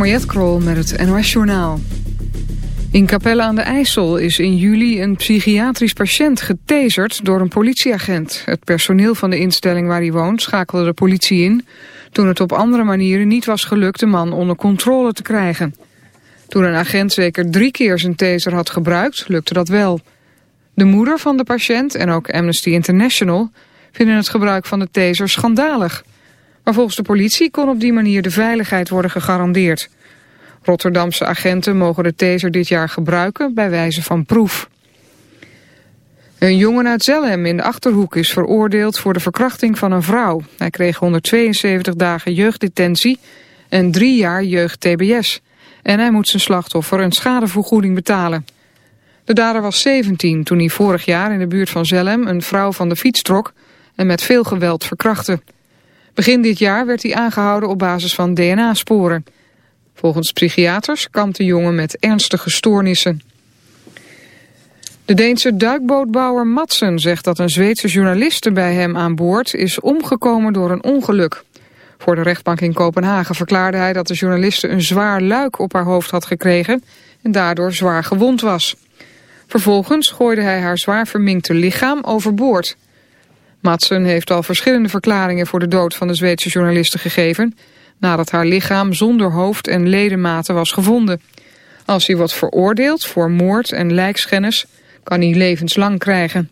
Mariette Krol met het NOS Journaal. In Capelle aan de IJssel is in juli een psychiatrisch patiënt getaserd door een politieagent. Het personeel van de instelling waar hij woont schakelde de politie in... toen het op andere manieren niet was gelukt de man onder controle te krijgen. Toen een agent zeker drie keer zijn taser had gebruikt, lukte dat wel. De moeder van de patiënt en ook Amnesty International vinden het gebruik van de taser schandalig... Maar volgens de politie kon op die manier de veiligheid worden gegarandeerd. Rotterdamse agenten mogen de taser dit jaar gebruiken bij wijze van proef. Een jongen uit Zelhem in de Achterhoek is veroordeeld voor de verkrachting van een vrouw. Hij kreeg 172 dagen jeugddetentie en drie jaar jeugd-TBS. En hij moet zijn slachtoffer een schadevergoeding betalen. De dader was 17 toen hij vorig jaar in de buurt van Zelhem een vrouw van de fiets trok en met veel geweld verkrachtte. Begin dit jaar werd hij aangehouden op basis van DNA-sporen. Volgens psychiaters kampt de jongen met ernstige stoornissen. De Deense duikbootbouwer Madsen zegt dat een Zweedse journaliste bij hem aan boord is omgekomen door een ongeluk. Voor de rechtbank in Kopenhagen verklaarde hij dat de journaliste een zwaar luik op haar hoofd had gekregen en daardoor zwaar gewond was. Vervolgens gooide hij haar zwaar verminkte lichaam overboord. Madsen heeft al verschillende verklaringen voor de dood van de Zweedse journaliste gegeven... nadat haar lichaam zonder hoofd en ledematen was gevonden. Als hij wordt veroordeeld voor moord en lijkschennis... kan hij levenslang krijgen.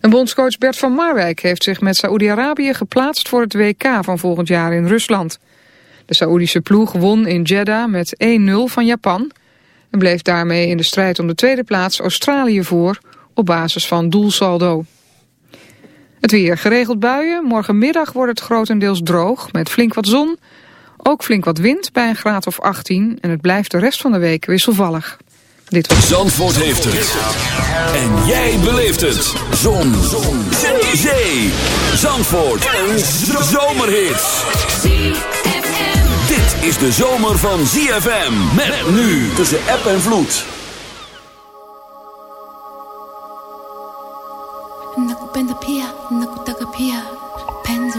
Een bondscoach Bert van Marwijk heeft zich met Saoedi-Arabië geplaatst... voor het WK van volgend jaar in Rusland. De Saoedische ploeg won in Jeddah met 1-0 van Japan... en bleef daarmee in de strijd om de tweede plaats Australië voor... op basis van doelsaldo. Het weer geregeld buien. Morgenmiddag wordt het grotendeels droog met flink wat zon. Ook flink wat wind bij een graad of 18. En het blijft de rest van de week wisselvallig. Dit was... Zandvoort heeft het. En jij beleeft het. Zon. zon. Zee. Zandvoort. Een zomerhit. Dit is de zomer van ZFM. Met nu tussen app en vloed. Nakupenda pia, nakutaka pia, penzi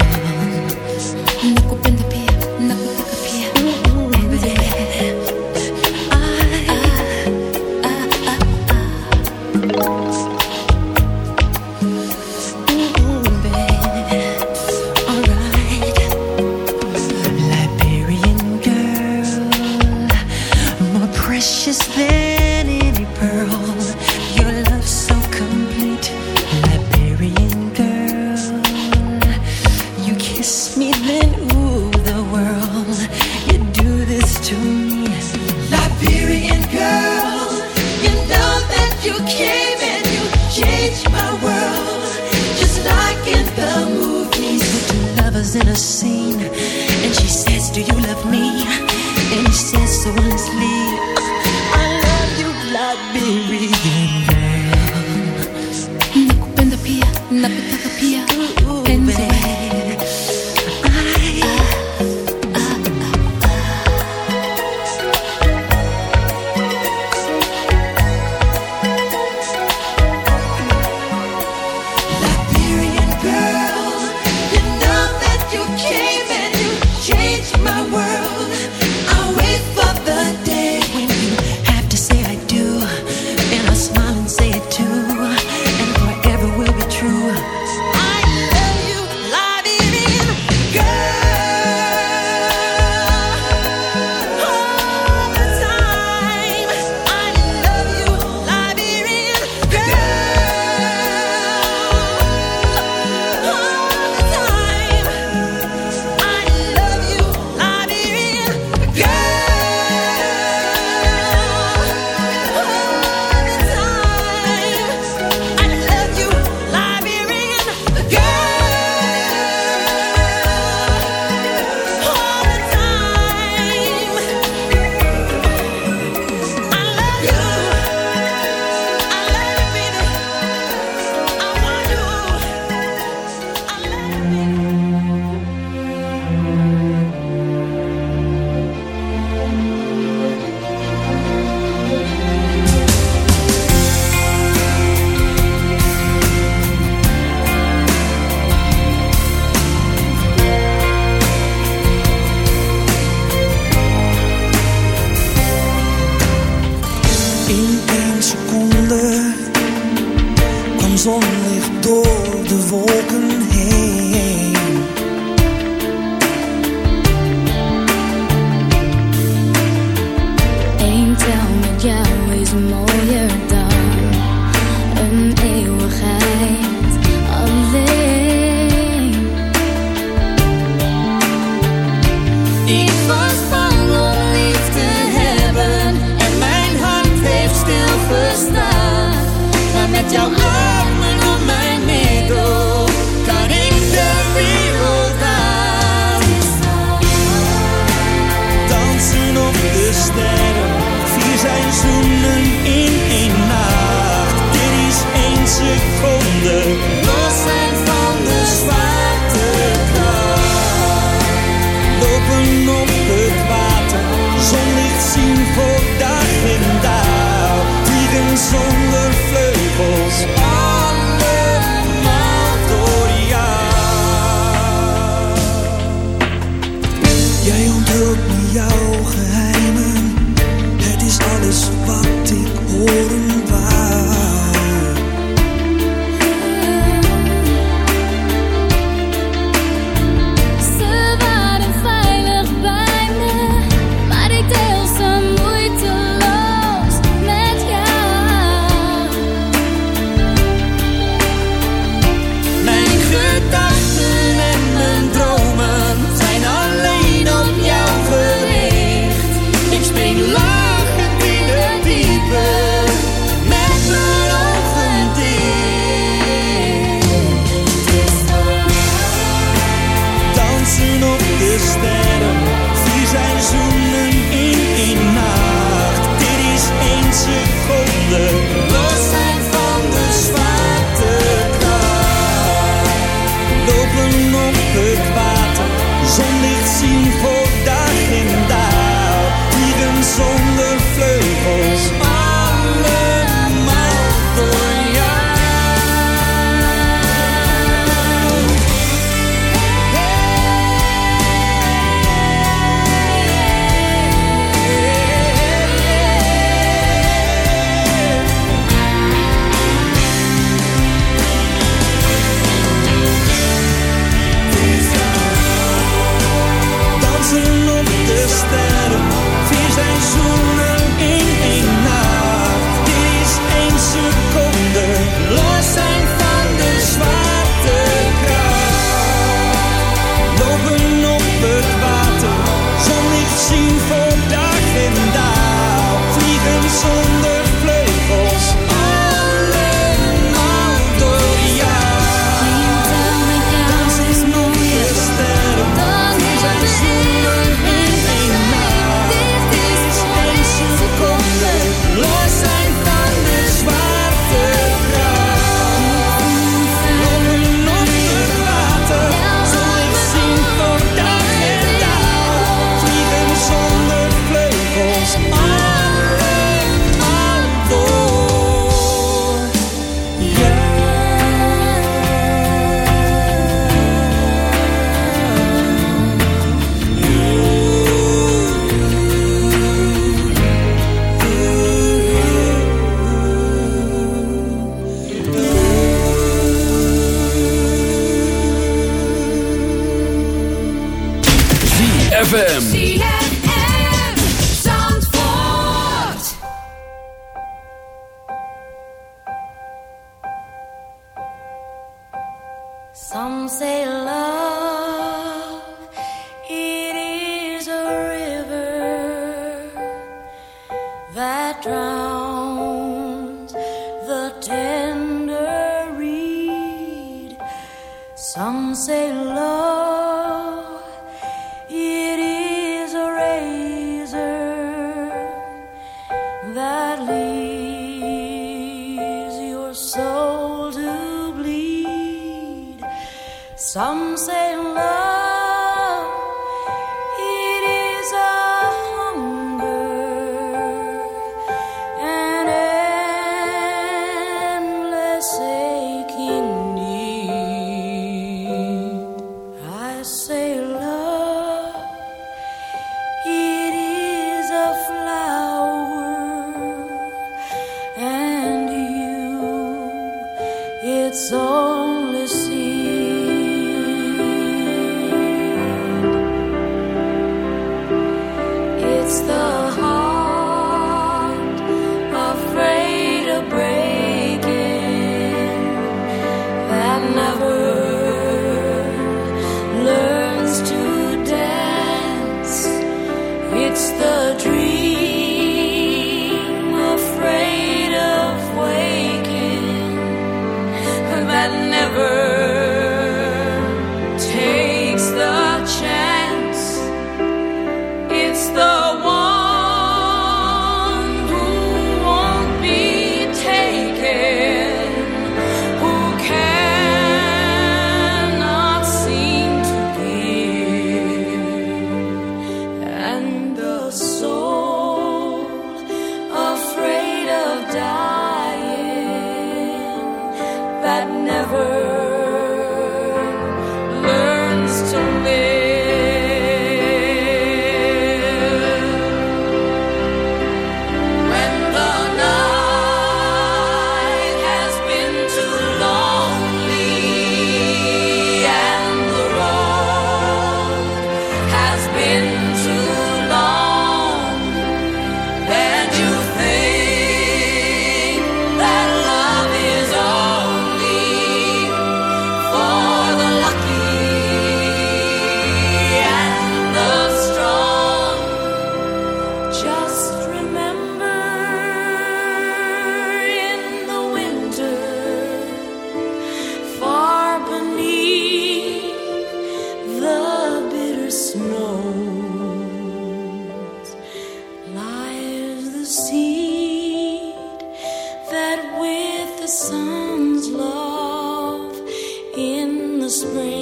keeping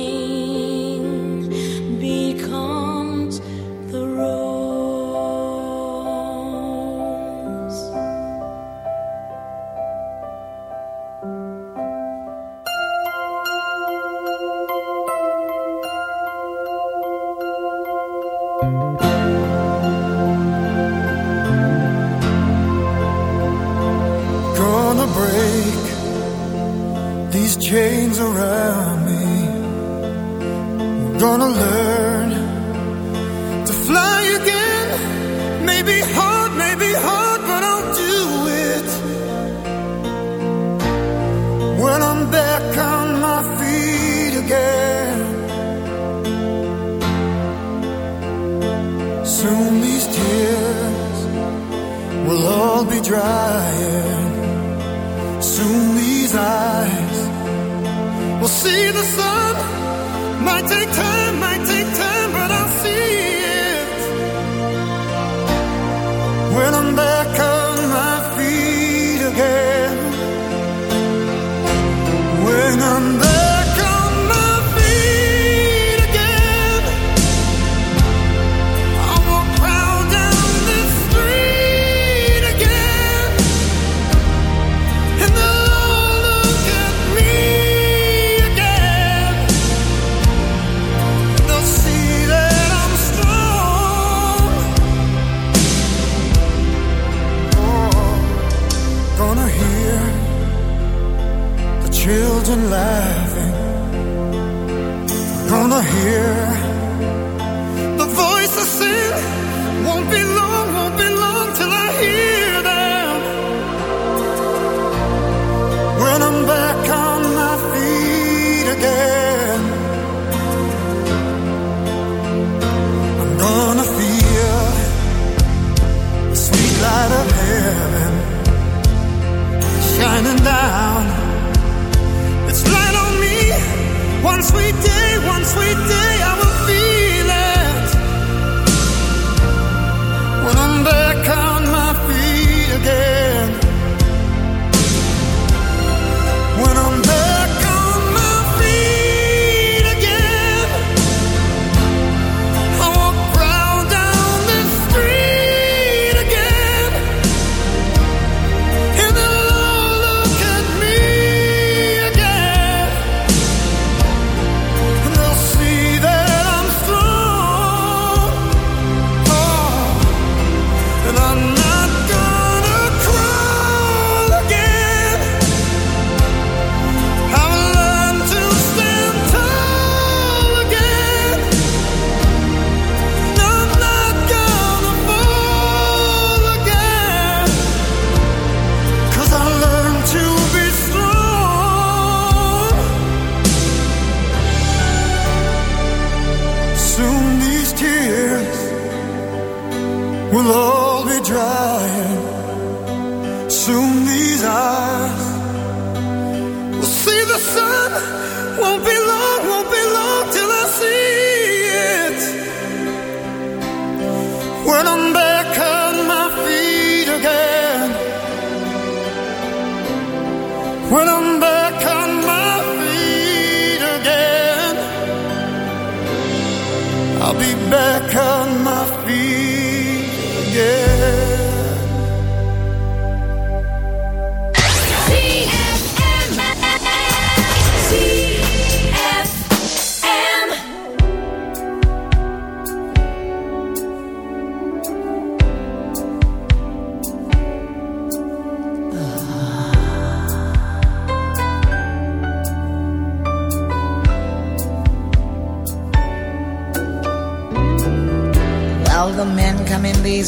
your eyes on my wall.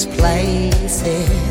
I'm your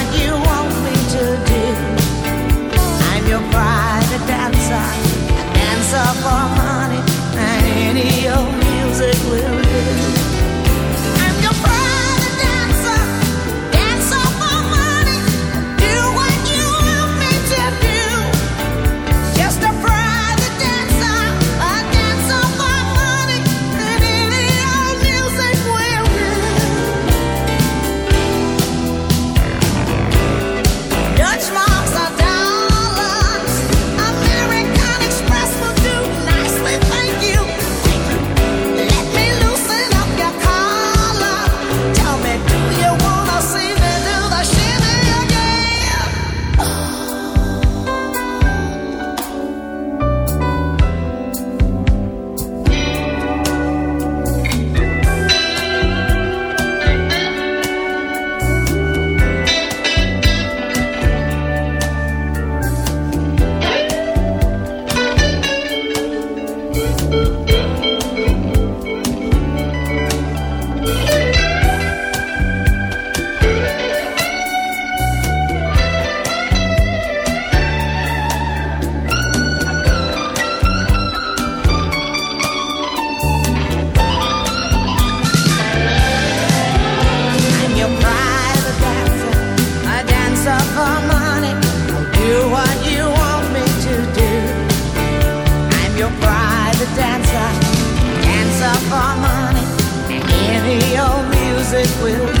believe.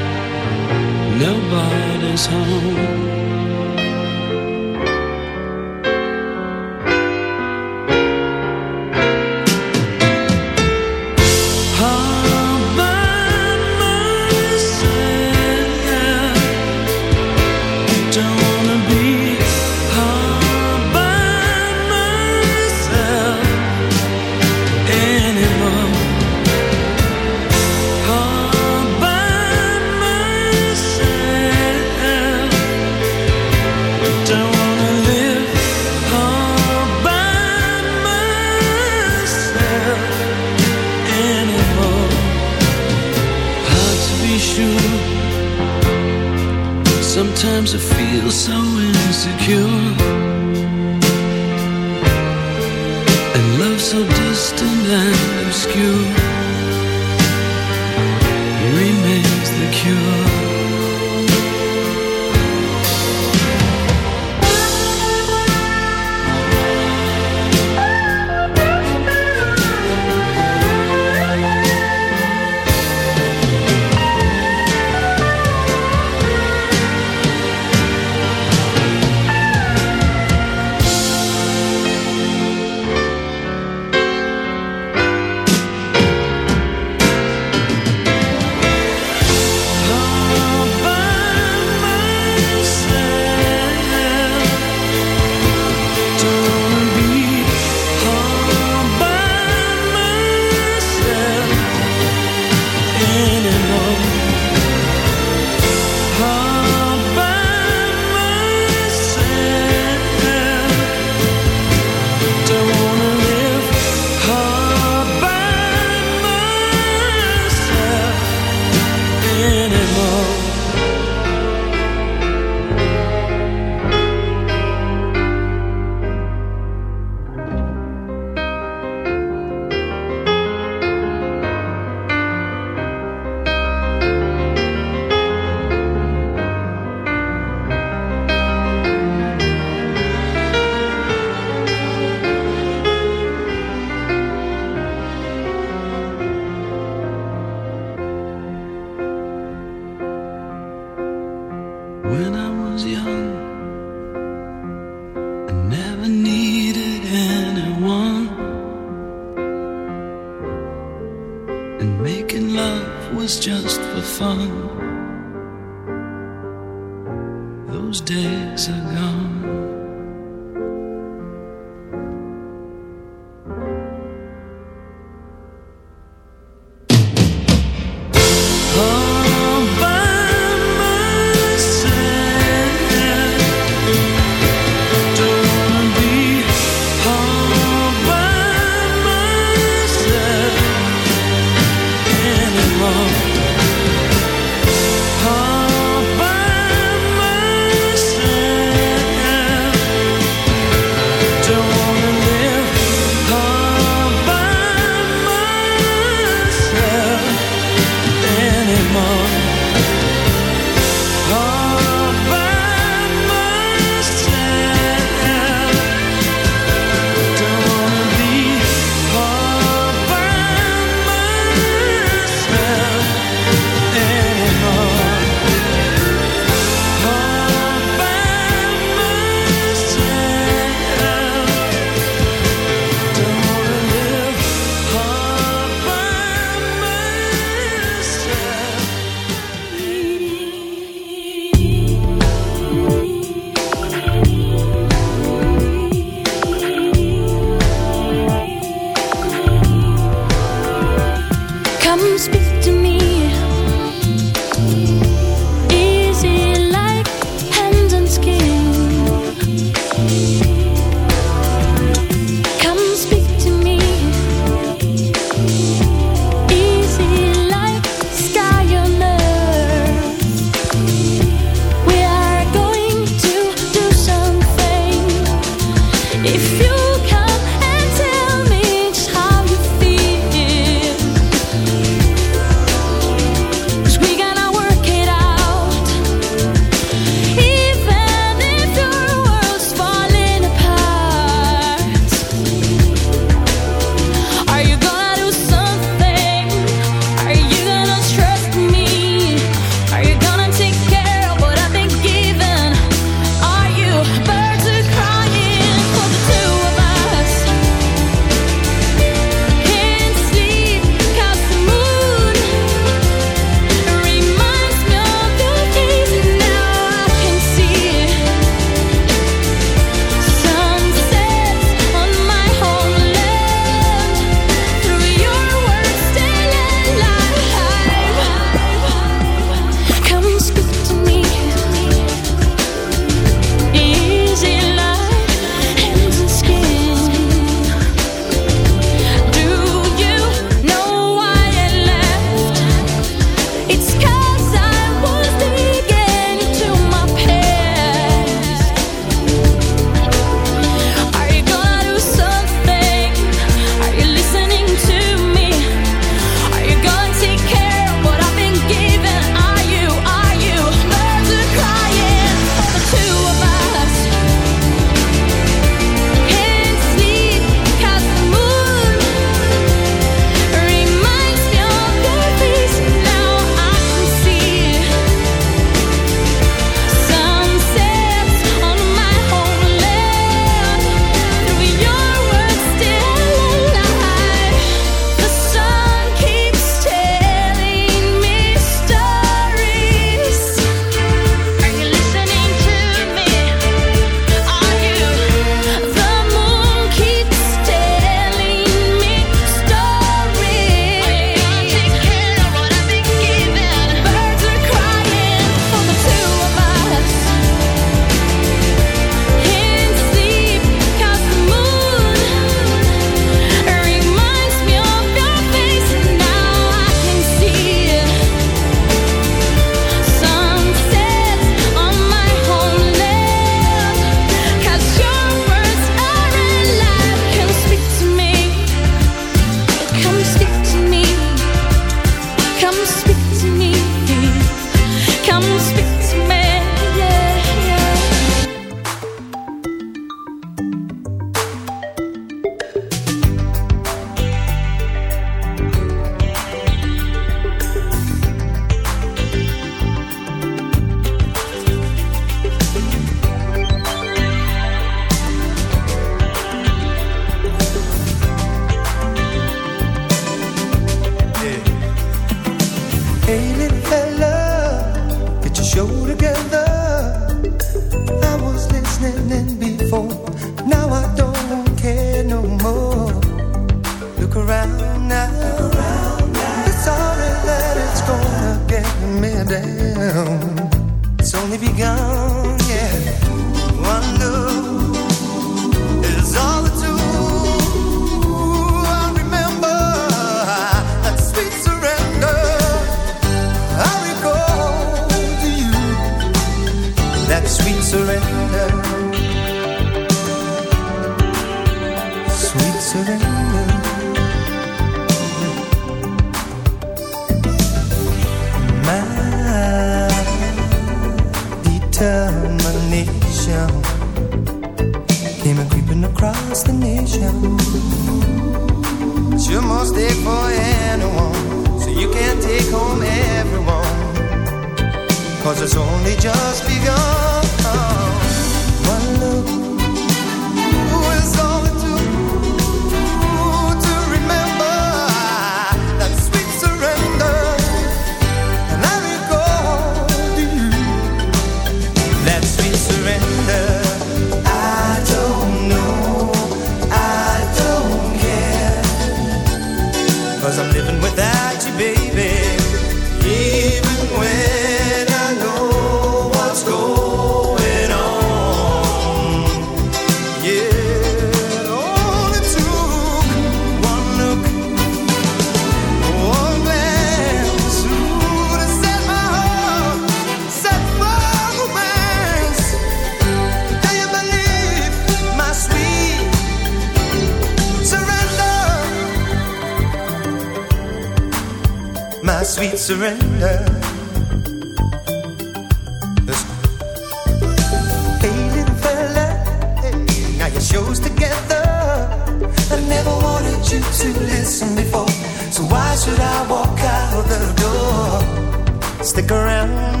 Stick around.